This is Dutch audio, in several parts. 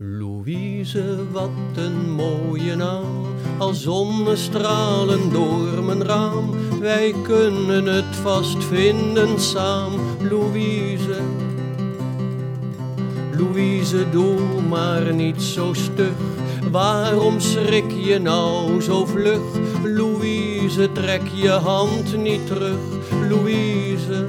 Louise, wat een mooie naam, als zonnestralen door mijn raam. Wij kunnen het vast vinden samen, Louise. Louise, doe maar niet zo stug, waarom schrik je nou zo vlug? Louise, trek je hand niet terug, Louise.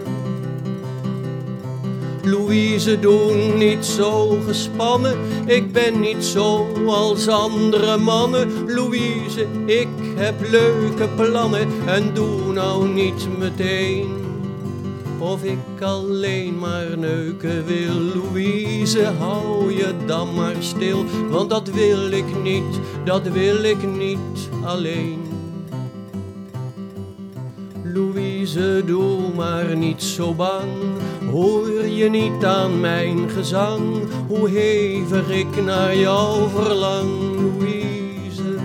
Louise, doe niet zo gespannen. Ik ben niet zo als andere mannen. Louise, ik heb leuke plannen. En doe nou niet meteen. Of ik alleen maar neuken wil. Louise, hou je dan maar stil. Want dat wil ik niet, dat wil ik niet alleen. Louise, doe maar niet zo bang. Hoor je niet aan mijn gezang, hoe hevig ik naar jou verlang, Louise?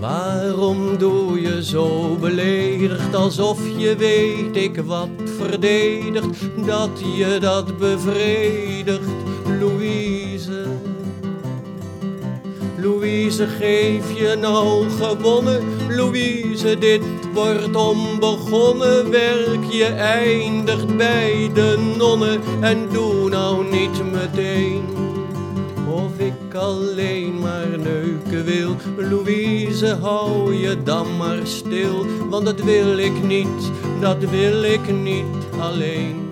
Waarom doe je zo beledigd, alsof je weet ik wat verdedigt, dat je dat bevredigt, Louise? Louise, geef je nou gewonnen? Louise, dit wordt onbegonnen. Werk je eindigt bij de nonnen en doe nou niet meteen. Of ik alleen maar neuken wil. Louise, hou je dan maar stil. Want dat wil ik niet, dat wil ik niet alleen.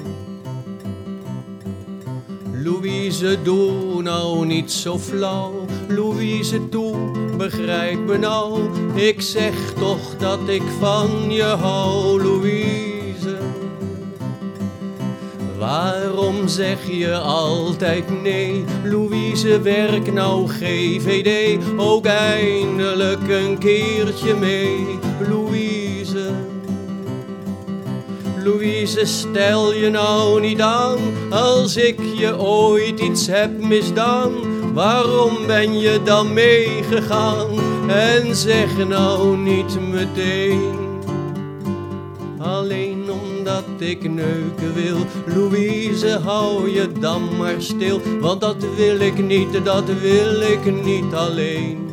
Louise, doe nou niet zo flauw. Louise, toe, begrijp me nou. Ik zeg toch dat ik van je hou, Louise. Waarom zeg je altijd nee? Louise, werk nou GVD. Ook eindelijk een keertje mee, Louise. Louise, stel je nou niet aan als ik je ooit iets heb misdaan. Waarom ben je dan meegegaan? En zeg nou niet meteen. Alleen omdat ik neuken wil, Louise, hou je dan maar stil. Want dat wil ik niet, dat wil ik niet alleen.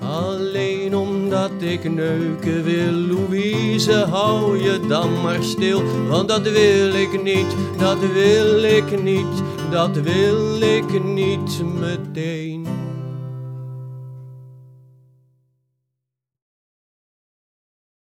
Alleen omdat ik neuken wil, Louise, hou je dan maar stil. Want dat wil ik niet, dat wil ik niet, dat wil ik niet meteen.